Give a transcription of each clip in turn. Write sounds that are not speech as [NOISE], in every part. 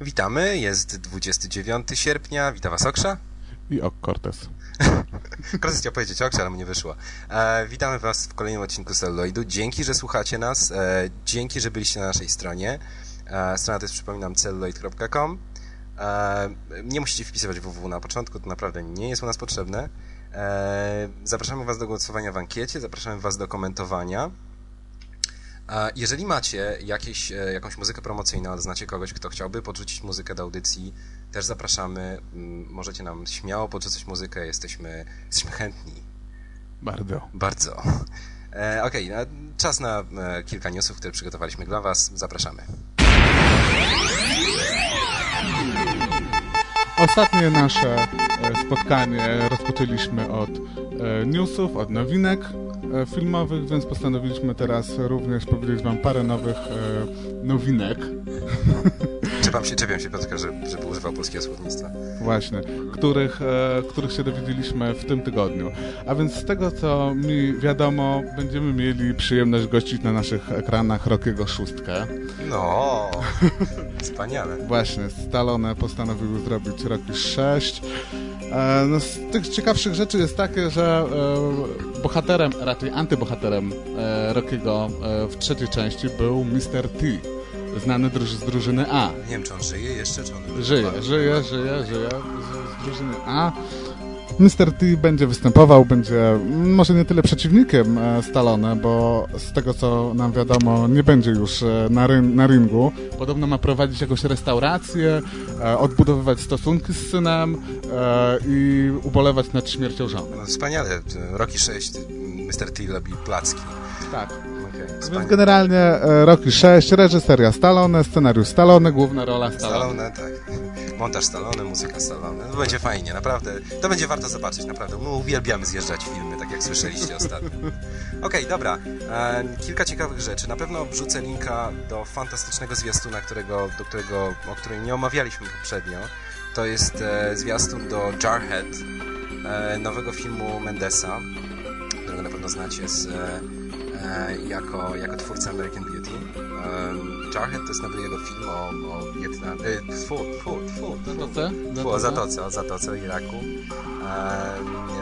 Witamy, jest 29 sierpnia, witam was Oksza. I Ok Cortez. [LAUGHS] Cortez chciał powiedzieć Oksza, ale mu nie wyszło. E, witamy was w kolejnym odcinku Celluloidu. Dzięki, że słuchacie nas, e, dzięki, że byliście na naszej stronie. E, strona to jest, przypominam, celluloid.com. E, nie musicie wpisywać www na początku, to naprawdę nie jest u nas potrzebne. E, zapraszamy was do głosowania w ankiecie, zapraszamy was do komentowania. Jeżeli macie jakieś, e, jakąś muzykę promocyjną, znacie kogoś, kto chciałby podrzucić muzykę do audycji, też zapraszamy. Możecie nam śmiało podrzucać muzykę, jesteśmy, jesteśmy chętni. Bardzo. Bardzo. E, Okej, okay, czas na e, kilka newsów, które przygotowaliśmy dla Was. Zapraszamy. Ostatnie nasze e, spotkanie rozpoczęliśmy od newsów, od nowinek. E, filmowych, więc postanowiliśmy teraz również powiedzieć wam parę nowych e, nowinek. Czepiam się, czepiam się Piotrka, żeby, żeby używał polskiego słownictwa. Właśnie, których, e, których się dowiedzieliśmy w tym tygodniu. A więc z tego, co mi wiadomo, będziemy mieli przyjemność gościć na naszych ekranach Rockiego Szóstkę. No, wspaniale. [LAUGHS] Właśnie, Stallone postanowił zrobić Rocky 6. E, no, z tych ciekawszych rzeczy jest takie, że e, bohaterem, raczej antybohaterem e, Rockiego w trzeciej części był Mr. T, znany z drużyny A. Nie wiem, czy on żyje jeszcze, czy on... Żyje, żyje, żyje, żyje z drużyny A. Mr. T będzie występował, będzie może nie tyle przeciwnikiem e, Stallone, bo z tego co nam wiadomo nie będzie już e, na, na ringu. Podobno ma prowadzić jakąś restaurację, e, odbudowywać stosunki z synem i ubolewać nad śmiercią żony. No, wspaniale. Rocky 6, Mr. T lubi placki. Tak. Okay, Więc generalnie Rocky 6, reżyseria Stallone, scenariusz Stallone, główna rola Stallone. Stallone, tak montaż Stallone, muzyka Stallone. No, będzie fajnie, naprawdę. To będzie warto zobaczyć, naprawdę. My uwielbiamy zjeżdżać filmy, tak jak słyszeliście ostatnio. [LAUGHS] Okej, okay, dobra. E, kilka ciekawych rzeczy. Na pewno wrzucę linka do fantastycznego zwiastuna, którego, do którego, o którym nie omawialiśmy poprzednio. To jest e, zwiastun do Jarhead, e, nowego filmu Mendesa, którego na pewno znacie z, e, e, jako, jako twórca American Beauty. Jarhead to jest nowy jego film o, o Wietnamie. Tfu, tfu, tfu, Zatoce? Tfu, o Zatoce, o Zatoce, o Iraku.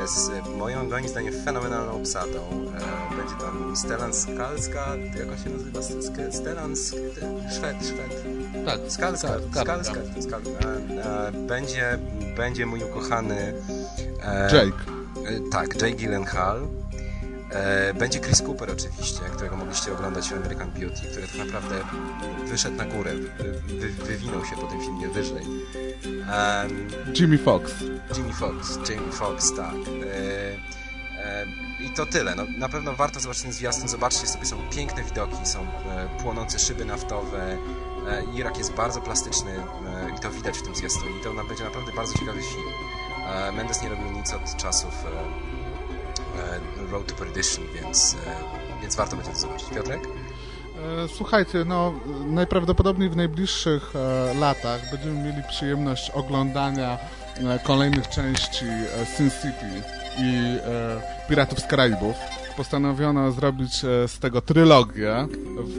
Z moją, moim zdaniem, fenomenalną obsadą. Będzie tam Stellan Skalska, jak się nazywa? Stellan Szwed, Szwed. Tak, Skalskar, Skalskar, Będzie, będzie mój ukochany... Jake. E, tak, Jake Gyllenhaal E, będzie Chris Cooper oczywiście, którego mogliście oglądać w American Beauty, który tak naprawdę wyszedł na górę, wy, wywinął się po tym filmie wyżej. Um, Jimmy Fox. Jimmy Fox, Jamie Fox, tak. E, e, I to tyle. No, na pewno warto zobaczyć ten zwiastun. Zobaczcie sobie, są piękne widoki, są e, płonące szyby naftowe. E, Irak jest bardzo plastyczny e, i to widać w tym zwiastunie. To będzie naprawdę bardzo ciekawy film. Mendes nie robił nic od czasów E, Road to Perdition, więc, e, więc warto będzie to zobaczyć. Piotrek? E, słuchajcie, no najprawdopodobniej w najbliższych latach będziemy mieli przyjemność oglądania kolejnych części Sin City i Piratów z Karaibów. Postanowiono zrobić z tego trylogię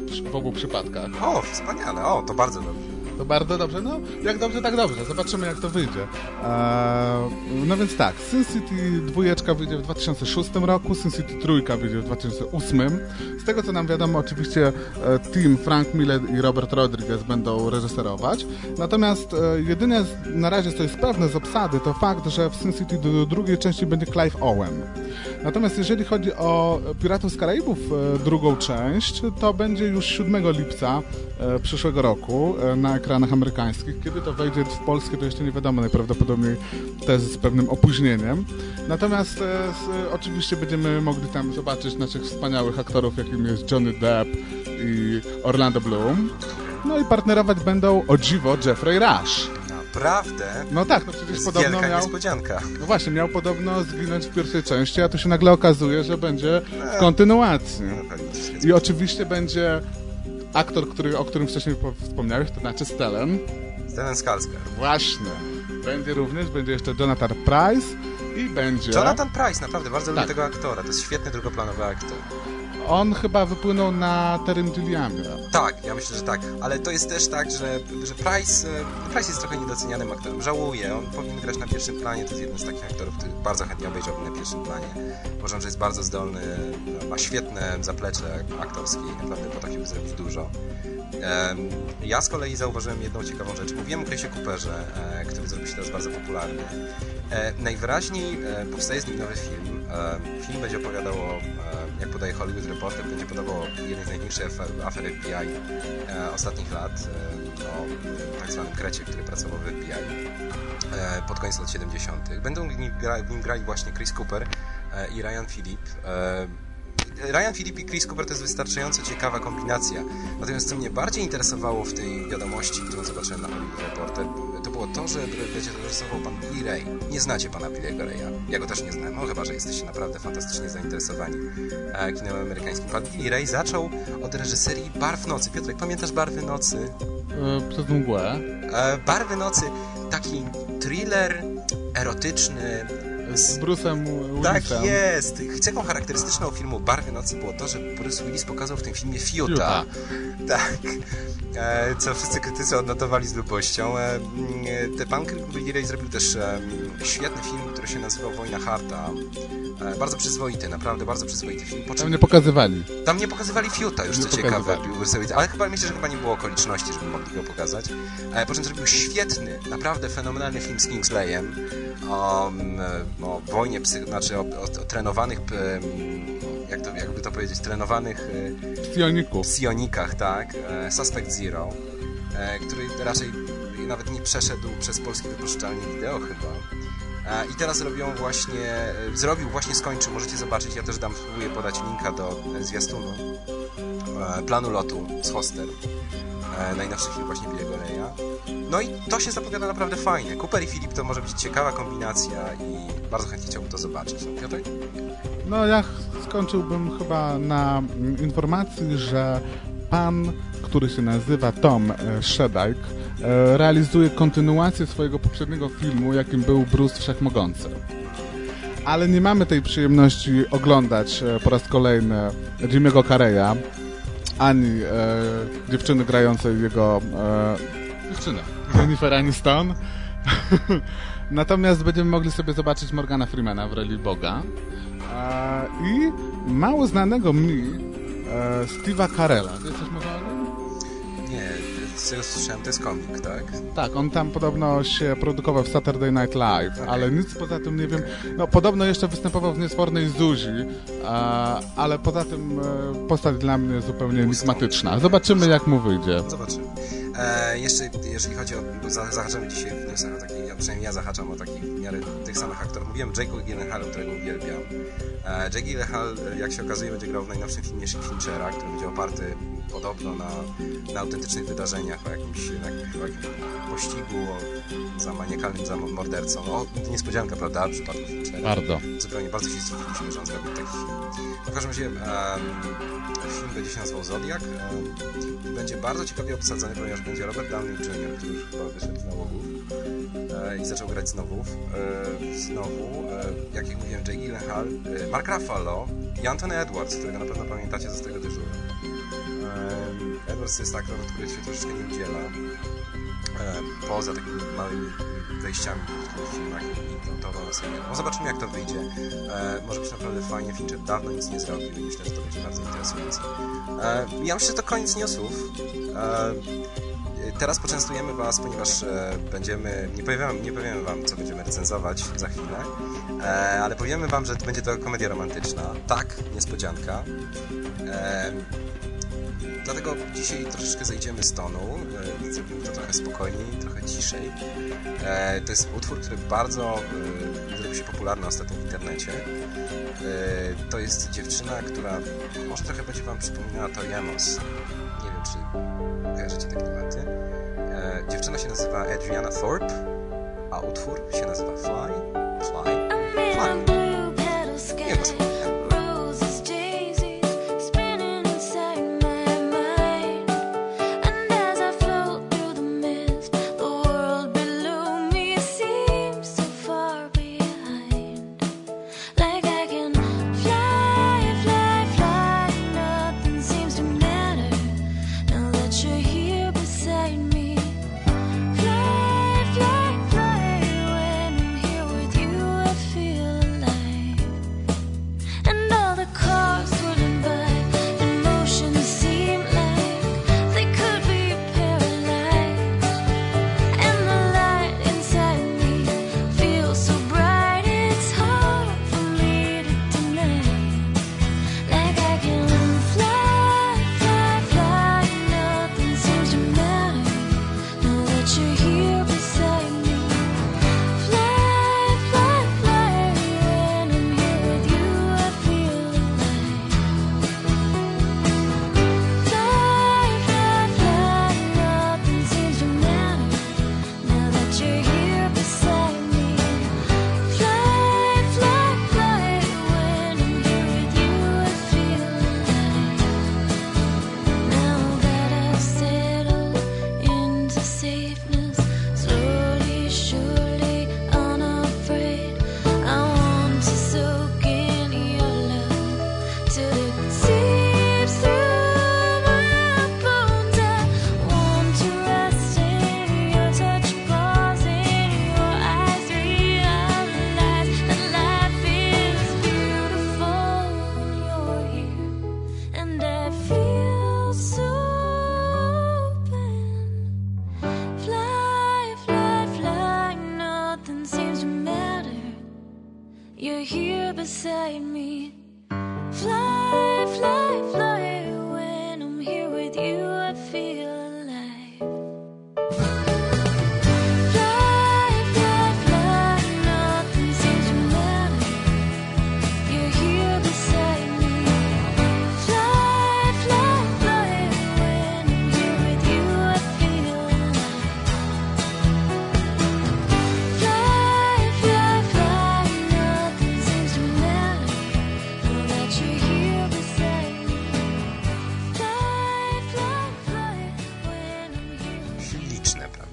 w, w obu przypadkach. O, wspaniale, o, to bardzo dobrze. To bardzo dobrze. No, jak dobrze, tak dobrze. Zobaczymy, jak to wyjdzie. Eee, no więc tak, Sin City 2 wyjdzie w 2006 roku, Sin City 3 wyjdzie w 2008. Z tego, co nam wiadomo, oczywiście e, team Frank Miller i Robert Rodriguez będą reżyserować. Natomiast e, jedyne na razie, co jest pewne z obsady, to fakt, że w Sin City do drugiej części będzie Clive Owen. Natomiast jeżeli chodzi o Piratów z Karaibów e, drugą część, to będzie już 7 lipca e, przyszłego roku e, na ekranach amerykańskich. Kiedy to wejdzie w Polskę, to jeszcze nie wiadomo, najprawdopodobniej też z pewnym opóźnieniem. Natomiast z, oczywiście będziemy mogli tam zobaczyć naszych wspaniałych aktorów, jakim jest Johnny Depp i Orlando Bloom. No i partnerować będą o dziwo Jeffrey Rush. Naprawdę? No tak, no przecież podobno wielka miał... niespodzianka. No właśnie, miał podobno zginąć w pierwszej części, a tu się nagle okazuje, że będzie w e, kontynuacji. No, I oczywiście będzie aktor, który, o którym wcześniej wspomniałeś, to znaczy Stellan. Stellan Skarsgård. Właśnie. Będzie również, będzie jeszcze Jonathan Price i będzie... Jonathan Price, naprawdę, bardzo tak. lubię tego aktora. To jest świetny drugoplanowy aktor. on chyba wypłynął na Terym Gilliamie. Tak, ja myślę, że tak, ale to jest też tak, że, że Price, e, Price jest trochę niedocenianym aktorem. Żałuję, on powinien grać na pierwszym planie, to jest jeden z takich aktorów, który bardzo chętnie obejrzałbym na pierwszym planie. Uważam, że jest bardzo zdolny, ma świetne zaplecze aktorskie i naprawdę potrafiłby zrobić dużo. Ja z kolei zauważyłem jedną ciekawą rzecz. Mówiłem o Chrisie Cooperze, e, który zrobił się teraz bardzo popularny. E, najwyraźniej powstaje z nim nowy film. Film będzie opowiadał o jak podaje Hollywood Reporter, będzie podawał jeden z największych afer FBI e, ostatnich lat, e, o tak zwanym Krecie, który pracował w FBI e, pod koniec lat 70. Będą w nim, grali właśnie Chris Cooper e, i Ryan Phillip. Ryan Philip i Chris Cooper to jest wystarczająco ciekawa kombinacja. Natomiast co mnie bardziej interesowało w tej wiadomości, którą zobaczyłem na Hollywood Reporter, to było to, że będzie reżyserował pan Billy Ray. Nie znacie pana Billy'ego Raya. Ja go też nie znam, no chyba, że jesteście naprawdę fantastycznie zainteresowani e, kinem amerykańskim. Pan Billy Ray zaczął od reżyserii Barw Nocy. Piotrek, pamiętasz Barwy Nocy? E, przez mgłę. E, Barwy Nocy, taki thriller erotyczny, z Bruce'em Willisem. Tak jest. Cechą charakterystyczną filmu Barwy Nocy było to, że Bruce Willis pokazał w tym filmie fiuta. Tak. E, co wszyscy krytycy odnotowali z lubością. E, te pan Billy Ray zrobił też e, świetny film, który się nazywał Wojna Harta. Bardzo przyzwoity, naprawdę bardzo przyzwoity film. Po czym... Tam nie pokazywali. Tam nie pokazywali fiuta, już nie co ciekawe. Ale chyba myślę, że chyba nie było okoliczności, żeby mogli go pokazać. Po czym zrobił świetny, naprawdę fenomenalny film z Kingslayem o, o wojnie, psy, znaczy o, o, o trenowanych jak to, jakby to powiedzieć, trenowanych psioników. psionikach, tak, e, Suspect Zero, e, który raczej nawet nie przeszedł przez polskie wypożyczalnie wideo chyba. E, I teraz robią właśnie, zrobił, właśnie skończył, możecie zobaczyć, ja też dam, spróbuję podać linka do zwiastunu planu lotu z Hoster. Najnowszy film właśnie Billy'ego Reya. No i to się zapowiada naprawdę fajnie. Cooper i Filip to może być ciekawa kombinacja i bardzo chętnie chciałbym to zobaczyć. Piotrek? No ja skończyłbym chyba na informacji, że pan, który się nazywa Tom e, Shedike, e, realizuje kontynuację swojego poprzedniego filmu, jakim był Bruce Wszechmogący. Ale nie mamy tej przyjemności oglądać e, po raz kolejny Jimmy'ego Carreya, ani e, dziewczyny grającej jego e, dziewczynę, Jennifer Aniston. [LAUGHS] Natomiast będziemy mogli sobie zobaczyć Morgana Freemana w roli Boga. E, I mało znanego mi e, Steve'a Carella. Wiesz z tego słyszałem, to jest komik, tak? Tak, on tam podobno się produkował w Saturday Night Live, okay. ale nic poza tym nie wiem. No, podobno jeszcze występował w Niesfornej Zuzi, ale poza tym e, postać dla mnie zupełnie enigmatyczna. Zobaczymy, jak mu wyjdzie. Zobaczymy. E, jeszcze jeżeli chodzi o... Zahaczamy dzisiaj w newsach o takich, przynajmniej ja zahaczam o takich w miarę tych samych aktorów. Mówiłem Jake'u Gyllenhaalu, którego uwielbiam. E, Jake Gyllenhaal, jak się okazuje, będzie grał w najnowszym filmie Finchera, który będzie oparty podobno na, na autentycznych wydarzeniach, o jakimś, na, o jakimś pościgu o, za maniakalnym za mordercą. O, niespodzianka, prawda, w przypadku Finchera. Bardzo. Zupełnie, bardzo się zdziwiliśmy, że on zrobił taki film. W każdym razie um, film będzie się nazywał Zodiak. Um, będzie bardzo ciekawie obsadzony, ponieważ będzie Robert Downey Jr., który już chyba wyszedł z nałogów e, i zaczął grać znowu. E, znowu, e, jak jak mówiłem, Jake Gyllenhaal, e, Mark Ruffalo i Anthony Edwards, którego na pewno pamiętacie z tego dyżuru. Edwards jest aktor, który się troszeczkę nie udziela. Poza takimi małymi wejściami w filmach i to, to sobie. No zobaczymy jak to wyjdzie. Może być naprawdę fajnie. Fincher dawno nic nie zrobił i myślę, że to będzie bardzo interesujące. Ja myślę, że to koniec newsów. Teraz poczęstujemy Was, ponieważ e, będziemy, nie powiemy, nie powiemy Wam, co będziemy recenzować za chwilę, e, ale powiemy Wam, że będzie to komedia romantyczna. Tak, niespodzianka. E, Dlatego dzisiaj troszeczkę zejdziemy z tonu, zrobimy to trochę spokojniej, trochę ciszej. To jest utwór, który bardzo zrobił się popularny ostatnio w internecie. To jest dziewczyna, która może trochę będzie Wam przypominała Tori Amos. Nie wiem, czy kojarzycie te klimaty. Dziewczyna się nazywa Adriana Thorpe, a utwór się nazywa Fly, Fly, Fly. Nie,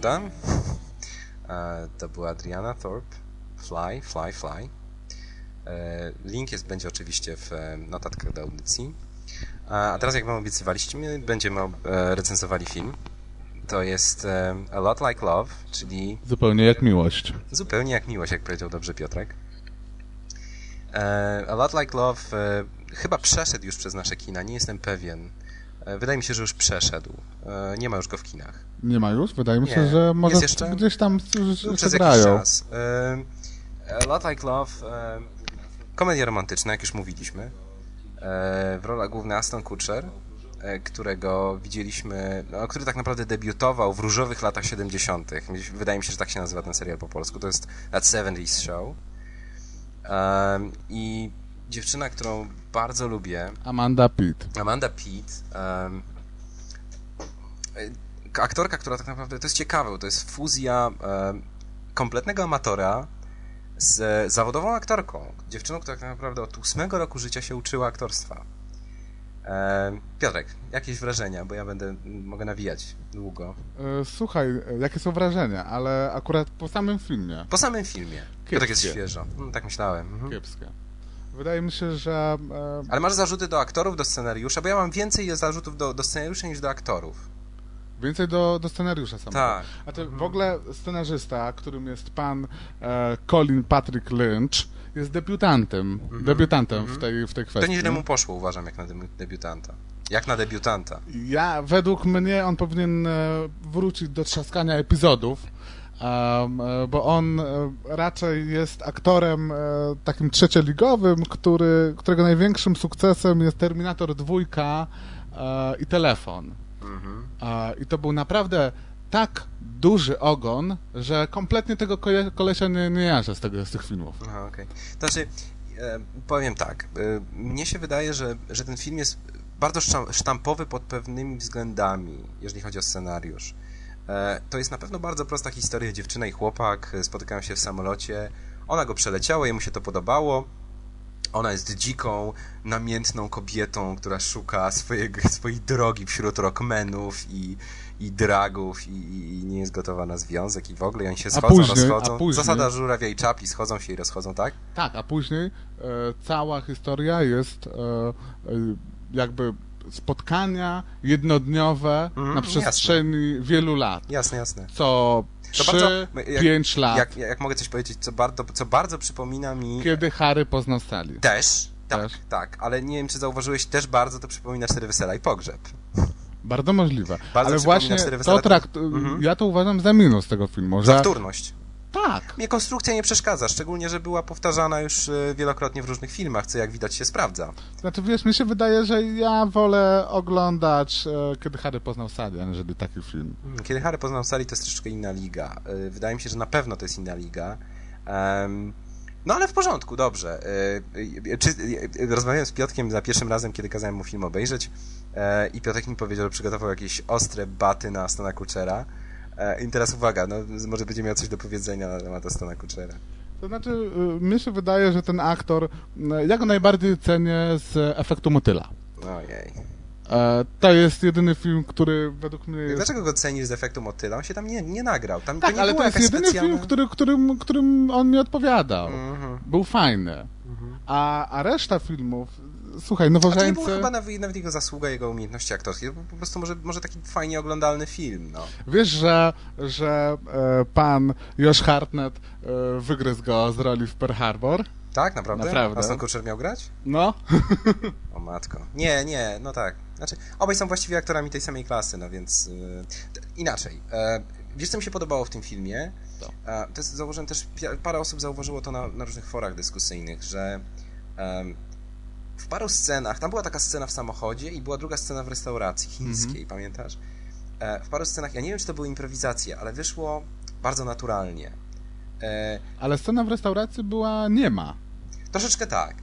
prawda? E, To była Adriana Thorpe. Fly, fly, fly. E, Link jest, będzie oczywiście w e, notatkach do audycji. A teraz, jak wam obiecywaliśmy, będziemy recenzowali film. To jest A Lot Like Love, czyli Zupełnie jak miłość. Zupełnie jak miłość, jak powiedział dobrze Piotrek. A Lot Like Love chyba przeszedł już przez nasze kina, nie jestem pewien. E, wydaje mi się, że już przeszedł. E, nie ma już go w kinach. Nie ma już? Wydaje mi się, Nie. że może jeszcze? gdzieś tam jeszcze przez grają. jakiś czas. E, A Lot Like Love, e, komedia romantyczna, jak już mówiliśmy. E, w rolach głównej Aston Kutcher, e, którego widzieliśmy, no, który tak naprawdę debiutował w różowych latach 70. Wydaje mi się, że tak się nazywa ten serial po polsku. To jest That 70s Show. I dziewczyna, którą bardzo lubię, Amanda Pitt. Amanda Pitt, e, aktorka, która tak naprawdę, to jest ciekawe, to jest fuzja em, kompletnego amatora z zawodową aktorką. Dziewczyną, która tak naprawdę od ósmego roku życia się uczyła aktorstwa. Piotrek, jakieś wrażenia, bo ja będę, mogę nawijać długo. E, Słuchaj, jakie są wrażenia, ale akurat po samym filmie. Po samym filmie. Piotrek jest Kiepskie. świeżo. Mm, tak myślałem. Mhm. Kiepskie. Wydaje mi się, że e, Ale masz zarzuty do aktorów, do scenariusza? Bo ja mam więcej zarzutów do, do scenariusza niż do aktorów. więcej do, do scenariusza samego. Tak. A to w ogóle scenarzysta, którym jest pan e, Colin Patrick Lynch, jest debiutantem, debiutantem w, tej, w tej To kwestii. nieźle mu poszło, uważam, jak na debiutanta. Jak na debiutanta. Ja, według mnie on powinien e, wrócić do trzaskania epizodów, e, bo on e, raczej jest aktorem e, takim trzecioligowym, który, którego największym sukcesem jest Terminator 2 e, i telefon. Mhm. I to był naprawdę tak duży ogon, że kompletnie tego kolesia nie, nie jarzę z, tego, z tych filmów. Aha, okej. To znaczy, e, powiem tak. E, mnie się wydaje, że, że ten film jest bardzo sztam- sztampowy pod pewnymi względami, jeżeli chodzi o scenariusz. E, to jest na pewno bardzo prosta historia. Dziewczyna i chłopak e, spotykają się w samolocie. Ona go przeleciała, jemu się to podobało. Ona jest dziką, namiętną kobietą, która szuka swojego, [LAUGHS] swojej drogi wśród rockmenów i, i dragów i, i nie jest gotowa na związek i w ogóle i oni się A schodzą, później- rozchodzą. a później- Zasada żurawia i czapli, schodzą się i rozchodzą, tak? Tak, a później e, cała historia jest e, e, jakby spotkania jednodniowe Mhm, na przestrzeni wielu lat. Jasne, jasne. Co To bardzo- 3-5 jak- lat, Jak, jak mogę coś powiedzieć, co bardzo, co bardzo przypomina mi... kiedy Harry poznał Sally. Też, tak, Też. tak, ale nie wiem, czy zauważyłeś, też bardzo to przypomina Cztery Wesela i Pogrzeb. Bardzo możliwe. Bardzo Ale właśnie to trakt... Mhm. Ja to uważam za minus tego filmu, Za że... wtórność. Tak. Mnie konstrukcja nie przeszkadza, szczególnie, że była powtarzana już e, wielokrotnie w różnych filmach, co jak widać się sprawdza. Znaczy, wiesz, mi się wydaje, że ja wolę oglądać, e, kiedy Harry poznał Sally, aniżeli taki film. Kiedy Harry poznał Sally, to jest troszeczkę inna liga. E, Wydaje mi się, że na pewno to jest inna liga. Em, No ale w porządku, dobrze. Czy, rozmawiałem z Piotkiem za pierwszym razem, kiedy kazałem mu film obejrzeć i Piotrek mi powiedział, że przygotował jakieś ostre baty na Stona Kutchera. E, I teraz uwaga, no, może będzie miał coś do powiedzenia na temat Stona Kutchera. To znaczy, y, mi się wydaje, że ten aktor, y, ja go najbardziej cenię z efektu motyla. Ojej. E, To jest jedyny film, który według mnie jest... Dlaczego go cenisz z efektu motyla? On się tam nie, nie nagrał. Tam Tak, to nie ale to jest jedyny specjalna... film, który, którym, którym on mi odpowiadał. Mhm. Był fajny. A, a reszta filmów, słuchaj, A to nie była Nowożeńcy... chyba nawet, nawet jego zasługa, jego umiejętności aktorskie. To po prostu może, może taki fajnie oglądalny film, no. Wiesz, że, że e, pan Josh Hartnett e, wygryzł go z roli w Pearl Harbor? Tak, naprawdę? Naprawdę. A Aston Kutcher miał grać? No. [LAUGHS] O matko. Nie, nie, no tak. Znaczy, obaj są właściwie aktorami tej samej klasy, no więc... Yy, inaczej. E, wiesz, co mi się podobało w tym filmie? E, to jest, zauważyłem też, parę osób zauważyło to na, na różnych forach dyskusyjnych, że w paru scenach, tam była taka scena w samochodzie i była druga scena w restauracji chińskiej, pamiętasz? E, w paru scenach, ja nie wiem, czy to były improwizacje, ale wyszło bardzo naturalnie. E, Ale scena w restauracji była nie ma. Troszeczkę tak.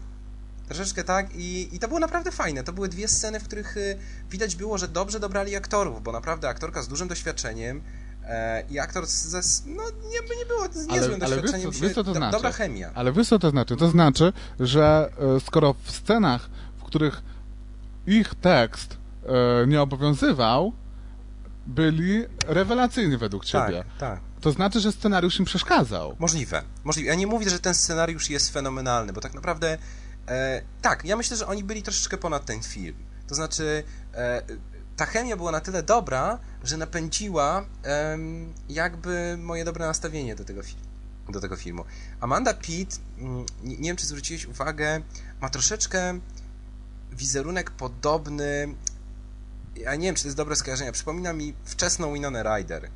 Troszeczkę tak i, i to było naprawdę fajne. To były dwie sceny, w których y, widać było, że dobrze dobrali aktorów, bo naprawdę aktorka z dużym doświadczeniem i aktor ze, no nie, nie było z niezłym ale doświadczeniem. się- wiesz, co to znaczy? Dobra chemia. Ale wiesz co to znaczy? To znaczy, że e, skoro w scenach, w których ich tekst e, nie obowiązywał, byli rewelacyjni według Tak, ciebie. tak. To znaczy, że scenariusz im przeszkadzał. Możliwe. Możliwe. Ja nie mówię, że ten scenariusz jest fenomenalny, bo tak naprawdę e, tak, ja myślę, że oni byli troszeczkę ponad ten film. To znaczy e, ta chemia była na tyle dobra, że napędziła jakby moje dobre nastawienie do tego, fi- do tego filmu. Amanda Pitt, mm, nie, nie wiem czy zwróciłeś uwagę, ma troszeczkę wizerunek podobny ja nie wiem, czy to jest dobre skojarzenie. Przypomina mi wczesną Winona Ryder.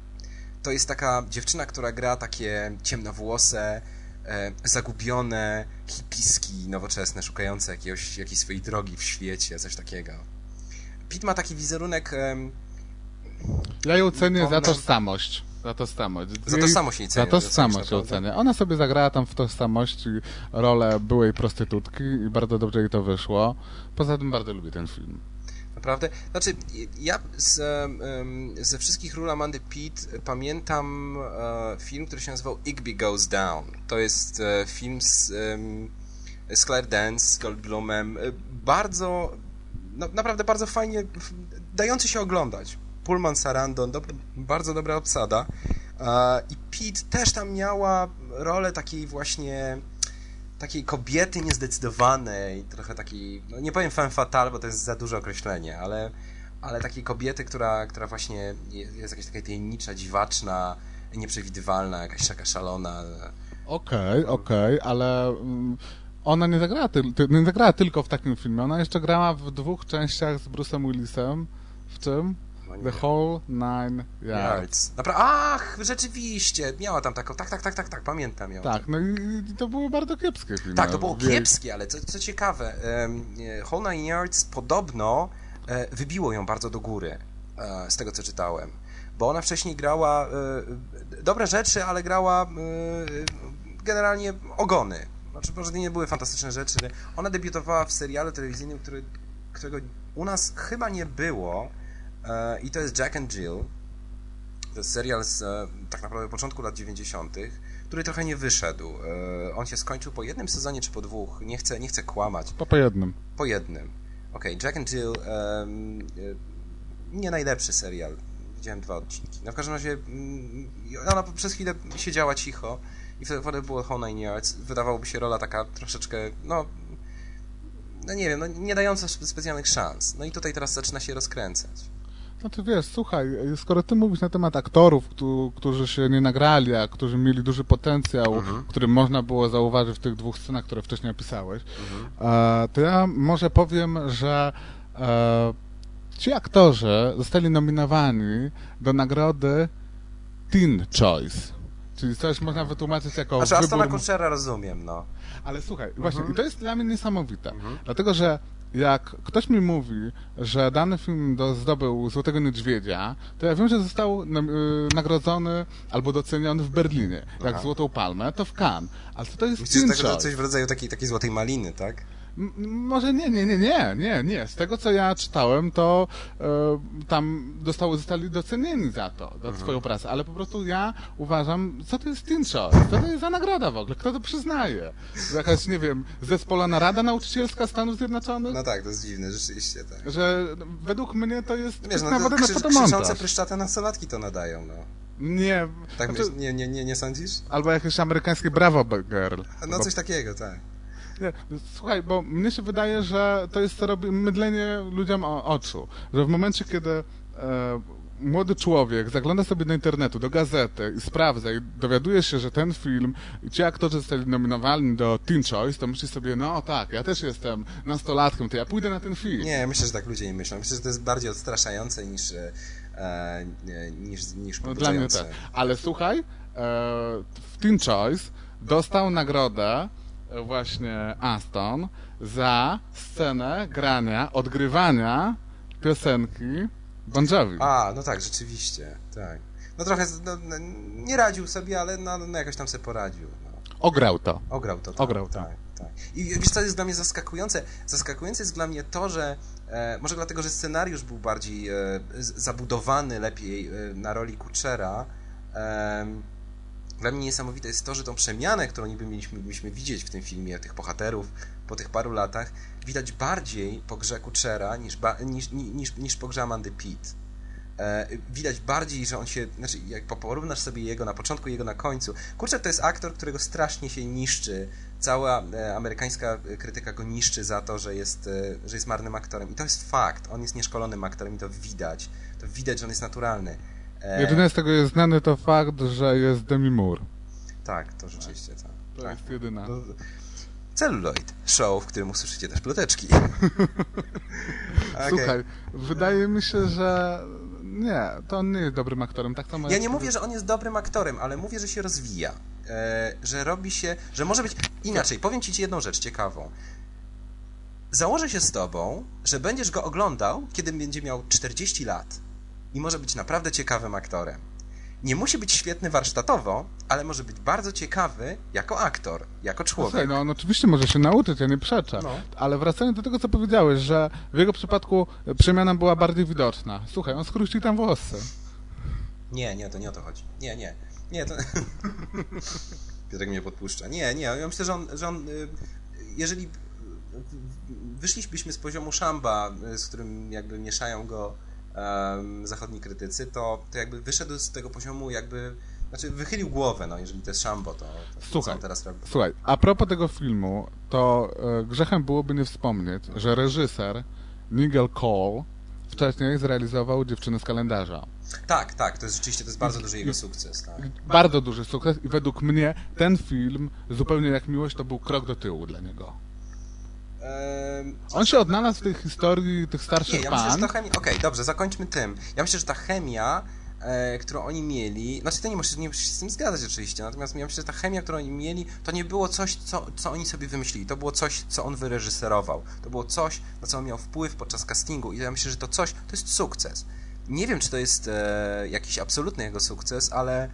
To jest taka dziewczyna, która gra takie ciemnowłose, e, zagubione, hipiski nowoczesne, szukające jakiegoś, jakiejś swojej drogi w świecie, coś takiego. Pitt ma taki wizerunek... Ja ją cenię za tożsamość. Za tożsamość. Za tożsamość jej cenię, Za tożsamość ją cenię. Ona sobie zagrała tam w tożsamości rolę byłej prostytutki i bardzo dobrze jej to wyszło. Poza tym bardzo lubię ten film. Naprawdę? Znaczy, ja z, ze wszystkich ról Amandy Pitt pamiętam e, film, który się nazywał Igby Goes Down. To jest e, film z, z Claire Dance, z Goldblumem. E, Bardzo, no, naprawdę bardzo fajnie, dający się oglądać. Pullman Sarandon, dob- bardzo dobra obsada. I Pitt też tam miała rolę takiej właśnie takiej kobiety niezdecydowanej, trochę takiej, no nie powiem femme fatale, bo to jest za duże określenie, ale, ale takiej kobiety, która, która właśnie jest, jakaś taka tajemnicza, dziwaczna, nieprzewidywalna, jakaś taka szalona. Okej, okej, ale mm, ona nie zagrała, ty, nie zagrała tylko w takim filmie. Ona jeszcze grała w dwóch częściach z Bruce'em Willisem. W czym? No The. Whole Nine Yards. Napra- Ach, rzeczywiście, miała tam taką, tak, tak, tak, tak, tak, pamiętam ją. Tak, no i to były bardzo kiepskie filmy. Tak, to było kiepskie, ale co, co ciekawe, e, Whole Nine Yards podobno e, wybiło ją bardzo do góry, e, z tego co czytałem. Bo ona wcześniej grała e, dobre rzeczy, ale grała generalnie ogony. Znaczy, może nie były fantastyczne rzeczy. Ona debiutowała w serialu telewizyjnym, który, którego u nas chyba nie było e, i to jest Jack and Jill. To jest serial z e, tak naprawdę początku lat 90., który trochę nie wyszedł. E, On się skończył po jednym sezonie czy po dwóch. Nie chcę, nie chcę kłamać. Po, po jednym. Po jednym. Okej, Jack and Jill nie najlepszy serial. Widziałem dwa odcinki. No w każdym razie mm, ona przez chwilę siedziała cicho i wtedy było Whole Nine Yards. Wydawałoby się rola taka troszeczkę, no, no nie wiem, no, nie dająca spe- specjalnych szans. No i tutaj teraz zaczyna się rozkręcać. Znaczy wiesz, słuchaj, skoro ty mówisz na temat aktorów, któ- którzy się nie nagrali, a którzy mieli duży potencjał, Mhm. który można było zauważyć w tych dwóch scenach, które wcześniej opisałeś, Mhm. e, to ja może powiem, że e, ci aktorzy zostali nominowani do nagrody Teen Choice. Czyli coś można wytłumaczyć jako Znaczy, Astana wybór... Kutchera rozumiem, no. Ale słuchaj, właśnie, Mhm. i to jest dla mnie niesamowite. Mhm. Dlatego, że jak ktoś mi mówi, że dany film do, zdobył Złotego Niedźwiedzia, to ja wiem, że został nam- y, nagrodzony albo doceniony w Berlinie. Jak Aha. Złotą Palmę, to w Cannes. Ale co to jest Myślisz, tak, coś w rodzaju takiej, takiej złotej maliny, tak? Może nie, nie, nie, nie, nie, nie. Z tego, co ja czytałem, to e, tam dostało, zostali docenieni za to, za Mhm. swoją pracę, ale po prostu ja uważam, co to jest Teen Choice? Co to jest za nagroda w ogóle? Kto to przyznaje? Jakaś, nie wiem, zespolona Rada Nauczycielska Stanów Zjednoczonych? No tak, to jest dziwne, rzeczywiście, tak. Że według mnie to jest Wiesz, no to wodę na fotomontaż. pryszczate nastolatki to nadają, no. Nie, Tak znaczy, nie, nie, nie, nie sądzisz? albo jakieś amerykańskie Bravo Girl. No coś takiego, tak. Nie, słuchaj, bo mnie się wydaje, że to jest to robi mydlenie ludziom o, oczu. Że w momencie, kiedy e, młody człowiek zagląda sobie do internetu, do gazety i sprawdza i dowiaduje się, że ten film i ci aktorzy zostali nominowani do Teen Choice, to myśli sobie, no tak, ja też jestem nastolatkiem, to ja pójdę na ten film. Nie, myślę, że tak ludzie nie myślą. Myślę, że to jest bardziej odstraszające niż, e, e, niż, niż No, dla mnie tak. Ale słuchaj, e, w Teen Choice dostał nagrodę właśnie Aston za scenę grania, odgrywania piosenki Bon Jovi. A, no tak, rzeczywiście, tak. No trochę, no, no, nie radził sobie, ale no, no jakoś tam sobie poradził. No. Ograł to. Ograł to. Tak, Ograł to. tak, tak. I wiesz co jest dla mnie zaskakujące? Zaskakujące jest dla mnie to, że e, może dlatego, że scenariusz był bardziej e, zabudowany lepiej e, na roli Kuczera. Dla mnie niesamowite jest to, że tą przemianę, którą niby mieliśmy, mieliśmy widzieć w tym filmie, tych bohaterów po tych paru latach, widać bardziej po grze Kuczera niż, niż, ni- niż, niż po grze Amandy Pitt. E, widać bardziej, że on się, znaczy jak po- porównasz sobie jego na początku i jego na końcu. Kurczę, to jest aktor, którego strasznie się niszczy. Cała e, amerykańska krytyka go niszczy za to, że jest, e, że jest marnym aktorem. I to jest fakt. On jest nieszkolonym aktorem i to widać. To widać, że on jest naturalny. E, Jedyne z tego jest znany to fakt, że jest Demi Moore. Tak, to rzeczywiście tak. To tak. jest jedyna. Celluloid. Show, w którym usłyszycie też ploteczki. [LAUGHS] Okej. Słuchaj, wydaje mi się, że nie, to on nie jest dobrym aktorem. Tak samo Ja nie mówię, że on jest dobrym aktorem, ale mówię, że się rozwija. E, że robi się, że może być inaczej. Powiem ci jedną rzecz ciekawą. Założę się z tobą, że będziesz go oglądał, kiedy będzie miał 40 lat i może być naprawdę ciekawym aktorem. Nie musi być świetny warsztatowo, ale może być bardzo ciekawy jako aktor, jako człowiek. Słuchaj, no on oczywiście może się nauczyć, ja nie przeczę. No. Ale wracając do tego, co powiedziałeś, że w jego przypadku przemiana była bardziej widoczna. Słuchaj, on skrócił tam włosy. Nie, nie, to nie o to chodzi. Nie, nie. Nie, to... [LAUGHS] Piotrek mnie podpuszcza. Nie, nie, ja myślę, że on, że on y, jeżeli y, wyszlibyśmy z poziomu szamba, y, z którym jakby mieszają go zachodni krytycy, to, to jakby wyszedł z tego poziomu jakby, znaczy wychylił głowę, no, jeżeli to jest szambo, to, to Słuchaj. teraz. Słuchaj, a propos tego filmu, to e, grzechem byłoby nie wspomnieć, że reżyser Nigel Cole wcześniej zrealizował Dziewczynę z kalendarza. Tak, tak, to jest rzeczywiście, to jest bardzo duży jego sukces, tak. Bardzo duży sukces i według mnie ten film, zupełnie jak miłość, to był krok do tyłu dla niego. On się odnalazł w tej historii tych starszych Nie, ja myślę, że to chemia... Okej, dobrze, zakończmy tym. Ja myślę, że ta chemia, e, którą oni mieli... Znaczy, ty nie musisz, nie musisz się z tym zgadzać oczywiście, natomiast ja myślę, że ta chemia, którą oni mieli, to nie było coś, co, co oni sobie wymyślili. To było coś, co on wyreżyserował. To było coś, na co on miał wpływ podczas castingu i ja myślę, że to coś, to jest sukces. Nie wiem, czy to jest e, jakiś absolutny jego sukces, ale...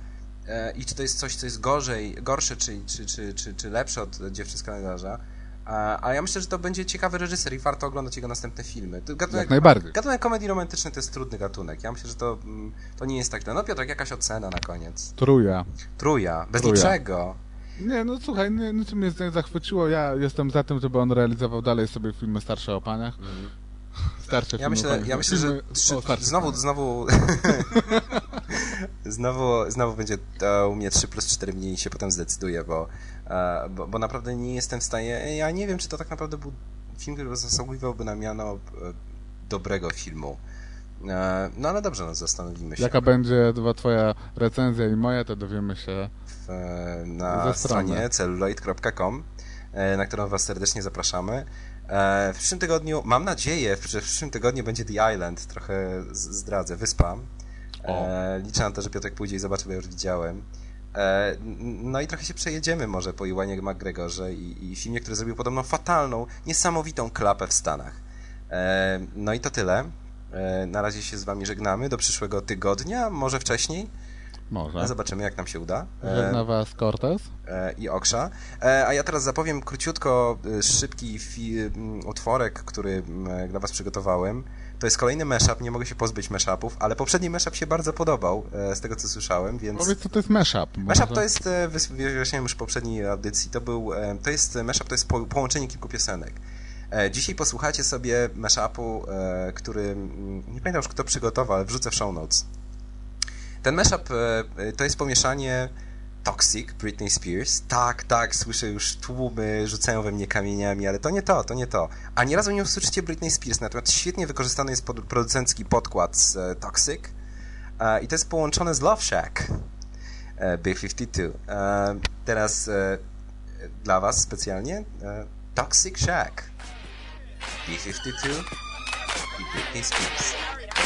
E, I czy to jest coś, co jest gorzej, gorsze, czy, czy, czy, czy, czy lepsze od Dziewczyn z kalendarza. A, ja myślę, że to będzie ciekawy reżyser i warto oglądać jego następne filmy. Gatunek, Jak najbardziej. Gatunek komedii romantycznej to jest trudny gatunek. Ja myślę, że to, mm, to nie jest tak źle. No Piotrek, jakaś ocena na koniec. Truja. Truja, bez Truja. niczego. Nie, no słuchaj, nie, nic mnie nie zachwyciło. Ja jestem za tym, żeby on realizował dalej sobie filmy starsze o paniach. Starsze Ja filmy myślę, ja myślę że trzy, o znowu, paniach. znowu, [LAUGHS] znowu, znowu będzie to u mnie 3 plus 4 mniej się potem zdecyduje, bo, bo, bo naprawdę nie jestem w stanie, ja nie wiem, czy to tak naprawdę był film, który zasługiwałby na miano e, dobrego filmu. E, No ale dobrze, no zastanowimy się. Jaka będzie twoja recenzja i moja, to dowiemy się. w, na stronie celluloid.com, e, na którą Was serdecznie zapraszamy. E, W przyszłym tygodniu, mam nadzieję, że w przyszłym tygodniu będzie The Island, trochę zdradzę, wyspa. E, Liczę na to, że Piotrek pójdzie i zobaczy, bo ja już widziałem. E, No i trochę się przejedziemy może po Iwanie McGregorze i, i filmie, który zrobił podobno fatalną, niesamowitą klapę w Stanach. E, No i to tyle. E, Na razie się z Wami żegnamy. Do przyszłego tygodnia, może wcześniej. Może. Zobaczymy, jak nam się uda. Żegna was Cortez. i Oksza. A ja teraz zapowiem króciutko szybki utworek, który dla Was przygotowałem. To jest kolejny mashup, nie mogę się pozbyć mashupów, ale poprzedni mashup się bardzo podobał, e, z tego co słyszałem, więc... Powiedz, co to jest mashup. Mashup to jest, e, wyjaśniałem już w poprzedniej audycji, to był, e, to jest, mashup to jest po- połączenie kilku piosenek. Dzisiaj posłuchacie sobie mashupu, który, mm, nie pamiętam już kto przygotował, ale wrzucę w show notes. Ten mashup to jest pomieszanie Toxic, Britney Spears. Tak, tak, słyszę już tłumy, rzucają we mnie kamieniami, ale to nie to, to nie to. Ani razu nie usłyszycie Britney Spears, natomiast świetnie wykorzystany jest pod, producencki podkład z e, Toxic e, i to jest połączone z Love Shack e, B-52. E, teraz e, dla was specjalnie e, Toxic Shack B-52 i Britney Spears.